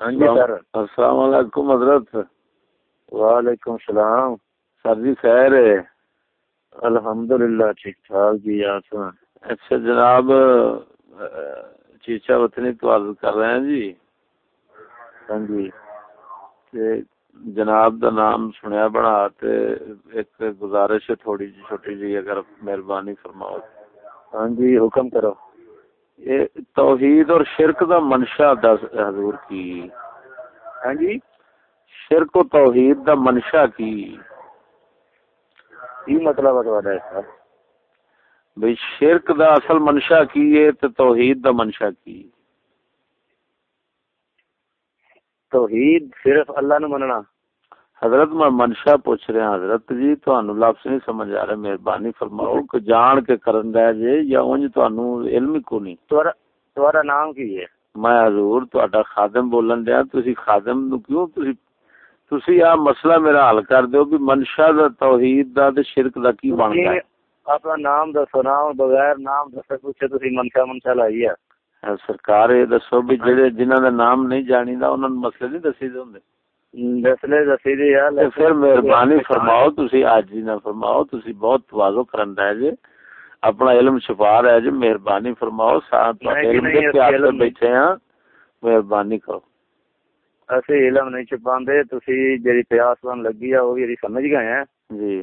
ہاں جی سر۔ السلام علیکم حضرت۔ وعلیکم السلام۔ سر جی خیر ہے۔ الحمد للہ ٹھیک ٹھاک جی آپ اچھا جناب چیچا وطنی تو عرض کر رہے ہیں جی؟ ہاں جی۔ جناب دا نام سنیا بنا تے ایک گزارش ہے تھوڑی جی چھوٹی جی اگر مہربانی فرماؤ۔ ہاں جی حکم کرو۔ توحید اور شرک دا منشا دس حضور کی۔ ہاں جی؟ شرک و توحید دا منشا کی۔ مطلب ہے کا بھئی شرک دا اصل منشا کی ہے تے توحید دا منشا کی۔ توحید صرف اللہ نو مننا۔ حضرت میں منشا پوچھ رہا حضرت جی تانوں لفظ نہیں سمجھ آ رہا مہربانی فرماؤ کہ جان کے کرن دے جے یا اونج تانوں علم کو نہیں۔ تہاڈا نام کی ہے؟ میں حضور تہاڈا خادم بولن دیا تسی خادم نو کیوں؟ تسی تسی آ مسئلہ میرا حل کر دیو کہ منشا دا توحید دا تے شرک دا کی بندا ہے اپنا نام دسو نام بغیر نام دسے پوچھے تسی منشا منشا لائی ہے۔ اے سرکار یہ دسو بھی جڑے جنہاں دا نام نہیں جانی دا انہاں نوں مسئلے نہیں دسی دے ہوندے دسلے دسی دی ہے تے پھر مہربانی فرماؤ تسی جی نہ فرماؤ تسی بہت تواضع کرن دے جے اپنا علم چھپا رہے جے مہربانی فرماؤ ساتھ جی، علم دے پیار۔ بیٹھے ہیں مہربانی کرو اسی علم نہیں چھپاندے تسی جڑی پیاس لگی ہے وہ بھی سمجھ گئے ہیں جی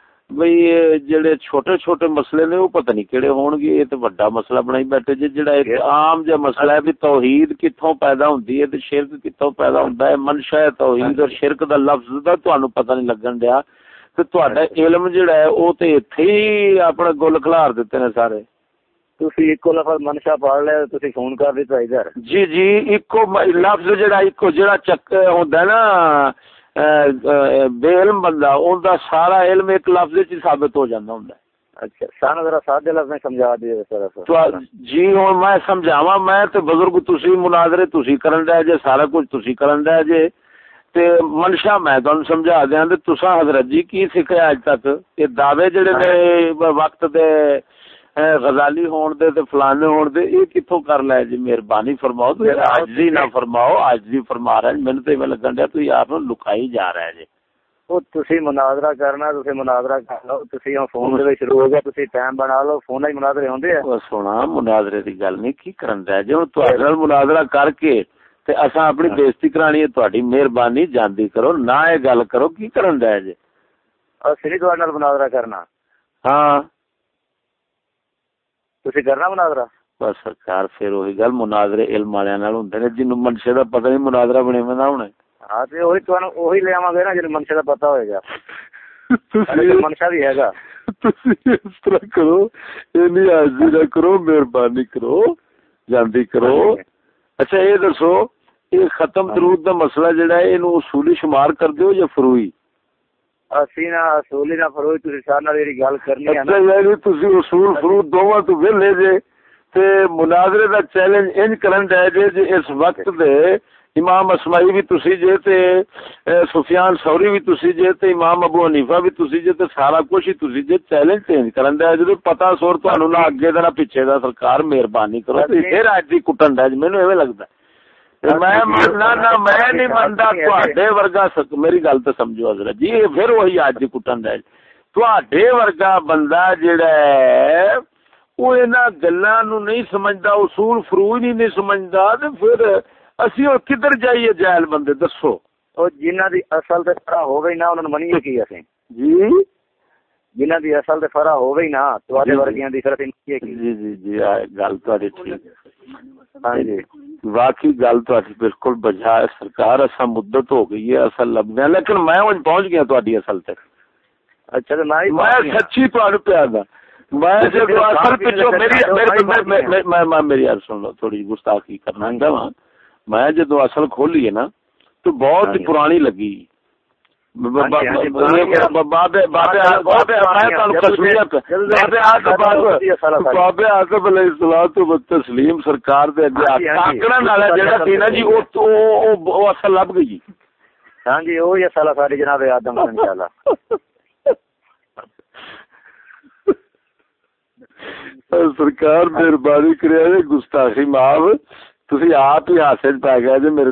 بھئی جڑے چھوٹے چھوٹے مسئلے نے وہ پتہ نہیں کیڑے ہون گے یہ تے بڑا مسئلہ بنائی بیٹھے جے جڑا ایک عام جا مسئلہ ہے بھی توحید کتھوں پیدا ہوندی ہے تے شرک کتھوں پیدا ہوندا ہے منشا توحید اور شرک دا لفظ دا تانوں پتہ نہیں لگن دیا تے تہاڈا علم جڑا ہے او تے ایتھے ہی اپنا گل کھلار دتے نے سارے تسی ایکو لفظ منشا پڑھ لے تسی فون کر دیتا ادھر جی جی اکو م- لفظ جڑا اکو جڑا چک ہوندا ہے نا بے علم بندہ اون دا سارا علم ایک لفظ ہی ثابت ہو جاندا ہوندا ہے۔ اچھا سانو ذرا سادے لفظ میں سمجھا دیے سر تو آ- جی ہوں میں سمجھاواں میں تے بزرگ تسی مناظرے تسی کرن دے جے سارا کچھ تسی کرن دے جے۔ تے منشا میں تانوں سمجھا دیاں تے تساں حضرت جی کی سکھیا اج تک؟ یہ دعوے جڑے نے وقت دے غزالی ہون دے تے فلانے ہون دے یہ کتھوں کر لے جی؟ مہربانی فرماؤ تو عاجزی نہ فرماؤ عاجزی فرما رہا ہے مینوں تے لگن دیا تو آپ لکائی جا رہا ہے جی۔ وہ تسی مناظرہ کرنا تسی مناظرہ کر لو۔ تسی ہن فون دے شروع ہو گیا تسی ٹائم بنا لو۔ فون ہی مناظرے ہوندے ہیں وہ سونا مناظرے دی گل نہیں کی کرن دیا جی؟ ہن تہاڈے مناظرہ کر کے تے اساں اپنی بےزتی کرانی ہے تہاڈی مہربانی جاندی کرو۔ نہ یہ گل کرو کی کرن دیا جی؟ اسی نہیں تہاڈے نال مناظرہ کرنا۔ ہاں۔ تسی کرنا مناظرہ بس سرکار پھر وہی گل مناظرے علم والے نال ہوندے نے جنوں منشے دا پتہ نہیں مناظرہ بنے میں نہ ہونا ہاں تے وہی تانوں وہی لے آواں گے نا جن منشا دا پتہ ہوئے گا سارے تسی منشا بھی ہے گا تسی اس طرح کرو اینی عاجزی نہ کرو مہربانی کرو جاندی کرو اچھا یہ دسو یہ ختم درود دا مسئلہ جڑا ہے اینو اصولی شمار کر دیو یا فروئی نہ میری گل کرنی ہے اچھا نا۔ یعنی تسی اصول فروغ دوواں تو ویلے جے تے مناظرے دا چیلنج انج کرن دے جے جے اس وقت دے امام اسماعی بھی تسی جے تے سفیان ثوری بھی تسی جے تے امام ابو حنیفہ بھی تسی جے تے سارا کچھ ہی تسی جے چیلنج چینج کرن دے۔ جے پتہ سور تانوں نہ اگے دا نہ پیچھے دا سرکار مہربانی کرو تے پھر اج دی کٹن دے مینوں ایویں لگدا۔ ہے میں مننا میری گل تے سمجھو حضرت جی پھر وہی اج کٹن دے تواڈے ورگا بندہ جڑا او انہاں گلاں نو نہیں سمجھدا اصول فروج نہیں سمجھدا تے پھر اسی اور کدھر جائیے جاہل بندے دسو او جنہاں دی اصل تے پڑا ہوے نہ انہاں منیے کی اسیں جی جنہاں دی اصل تے فرا ہوے نہ تواڈے ورگیاں دی فرت نہیں کی جی جی جی گل تواڈی ٹھیک ہاں جی واقعی گل تہاڈی بالکل بجا سرکار اصا مدت ہو گئی ہے اصل لبنے لیکن میں پہنچ گیا تہاڈی اصل تک۔ میں تھوڑی گستاخی کرنا میں جدوں اصل کھولی ہے نا تو بہت پرانی لگی۔ بابے تسلیم سرکار لب گئی۔ ہاں جی او یہ ساری جناب آدم سرکار مہربانی کرے گستاخی معاف تسی آپ ہی ہاسے پا گئے جی میرے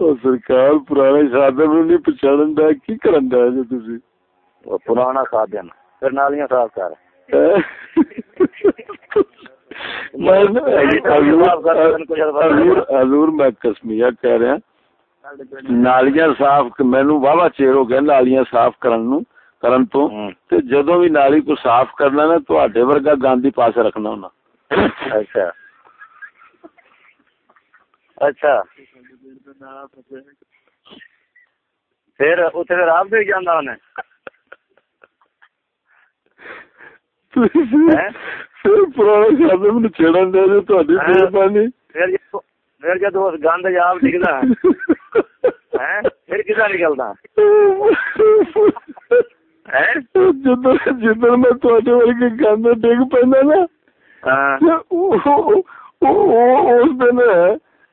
تو سرکار پرانے خادم نو نہیں پہچانن دا کی کرن دا جے تسی او پرانا خادم پھر نالیاں صاف کر میں حضور میں قسمیہ کہہ رہا نالیاں صاف مینوں واوا چیر ہو گیا نالیاں صاف کرن تو تے بھی نالی کو صاف کرنا نا تواڈے ورگا گاندھی پاس رکھنا ہونا اچھا اچھا پھر جدر جدر میں گند ڈگ پہ اس دن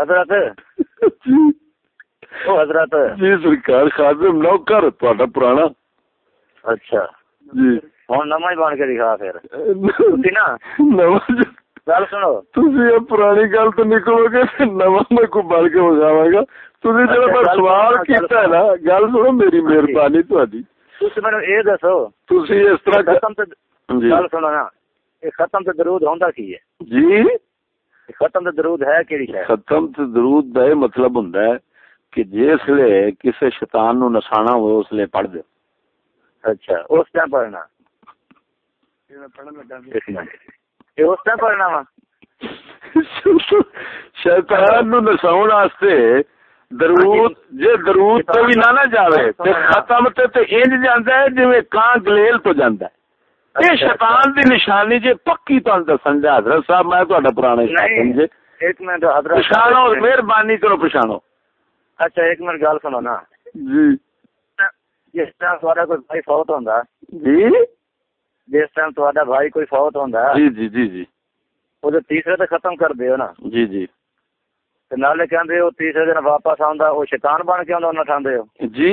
حضرت۔ جی۔ او حضرت۔ جی سرکار خادم نوکر تہاڈا پرانا۔ اچھا۔ جی۔ ہن نواں بن کے دکھا پھر۔ تسی نا؟ نواں جی۔ گل سنو۔ تسی یہ پرانی گل تو نکلو گے نواں میں کو بن کے بجاواں گا۔ تسی اچھا، جڑا میں سوال کیتا ہے نا گل سنو میری ہاں جی۔ مہربانی تہاڈی تسی مینوں اے دسو۔ تسی اس طرح قسم تے گل سنو نا۔ اے ختم تے درود ہوندا کی ہے؟ جی۔ ختم درود ہے ختم درود دا مطلب ہوں کہ جس لے کسی شیطان نو نسانا ہو اس لے پڑھ دے۔ اچھا اس ٹائم پڑھنا۔ اس ٹائم پڑھنا وا۔ شیطان نو نساون واسطے درود جے درود تو بھی نہ نہ جاوے تے ختم تے تے انج جاندا ہے جویں کان گلیل تو جاندا ہے۔ اچھا. یہ شیطان دی نشانی جے پکی تانوں دسن دے حضرت صاحب میں تہاڈا پرانا شاگرد جے جی۔ ایک منٹ حضرت پہچانو مہربانی کرو پہچانو اچھا ایک منٹ گل سنو نا۔ جی۔ جس طرح تہاڈا کوئی بھائی فوت ہوندا جی؟ جس ٹائم تہاڈا بھائی کوئی فوت ہوندا جی جی جی جی۔ او تے تیسرے تے ختم کر دیو نا۔ جی جی۔ تے نالے کہندے او تیسرے دن واپس آندا او شیطان بن کے آندا انہاں ٹھاندے ہو۔ جی؟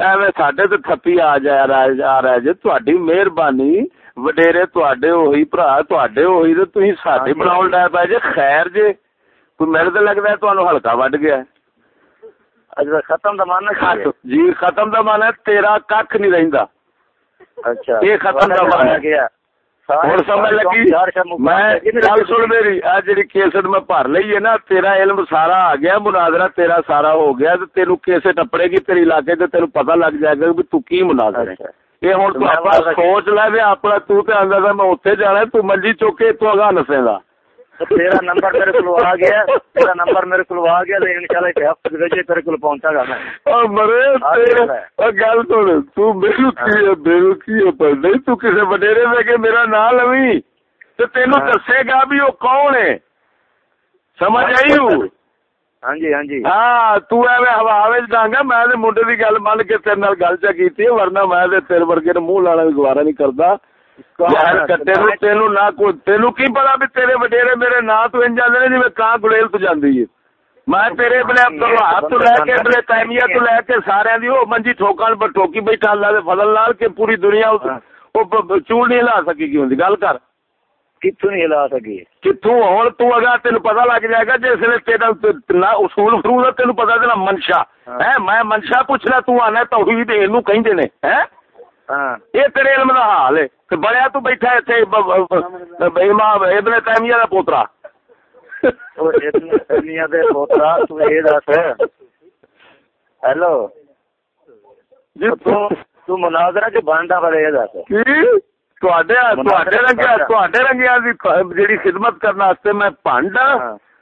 ایویں تھپی آ جا رہا جے تہاڈی مہربانی وڈیرے تہاڈے ہوئی بھرا تہاڈے ہوئی تے تسی ساڈے بناون لگ پئے جے خیر جے کوئی میرے تے ہے تانوں ہلکا وڈ گیا ختم دا معنی ہے جی ختم دا معنی تیرا ککھ نہیں رہندا اچھا یہ ختم دا معنی ہے ہوں سمجھ لگی؟ میں گل سن میری آ جڑی کیسٹ میں بھر لئی ہے نا تیرا علم سارا آ گیا مناظرہ تیرا سارا ہو گیا تے تینو کیسٹ اپڑے گی تیرے علاقے تے تیرو پتہ لگ جائے گا کہ تو کی مناظر ہے۔ یہ ہن سوچ لے اپنا تو تے اندازہ میں اوتھے جانا تو منجی چوکے تو اگا نسے گا تیرا نمبر میرے کو آ گیا تیرا نمبر میرے کو آ گیا تو انشاءاللہ ایک ہفتے وچ تیرے کو پہنچا گا میں۔ او مرے او گل سن تو میرے ہاں۔ کی ہے میرے کی ہے پر نہیں تو کسے وڈیرے دے کے میرا نام لوی۔ تے تینو ہاں۔ دسے گا بھی او کون ہے۔ سمجھ آئی ہوں ہاں جی، جی۔ میں گوارا نہیں کرتا تین نہ کی پتا بھی تیرے وڈیرے میرے نا تو ان جی، میں کہاں گلیل تو جاندی میں تیرے بلے تو لے کے بلے تیمیہ تو لے کے سارے دی او منجی ٹھوکان پر ٹھوکی بیٹھا اللہ دے فضل نال کہ پوری دنیا او ہاں۔ چول نہیں ہلا سکی کیوں دی گل کر۔ کتوں نہیں ہلا سکی؟ کتوں ہن تو اگا تینو پتہ لگ جائے گا جس نے تیرا نہ اصول فروض تینو پتہ تے منشا۔ ہے میں منشا پوچھنا تو انا توحید اینو کہندے نے ہیں یہ تیرے علم دا حال ہے۔ بڑیا تو بیٹھا ایتھے امام ابن تیمیہ دا پوترا۔ ابن تیمیہ دے پوترا تو اے دس۔ ہیلو۔ جی تو تو مناظرہ جو باندا پر اے دس۔ کی؟ تواڈے تواڈے رنگیا تواڈے رنگیا دی جڑی خدمت کرنا واسطے میں پانڈا۔ ہاں۔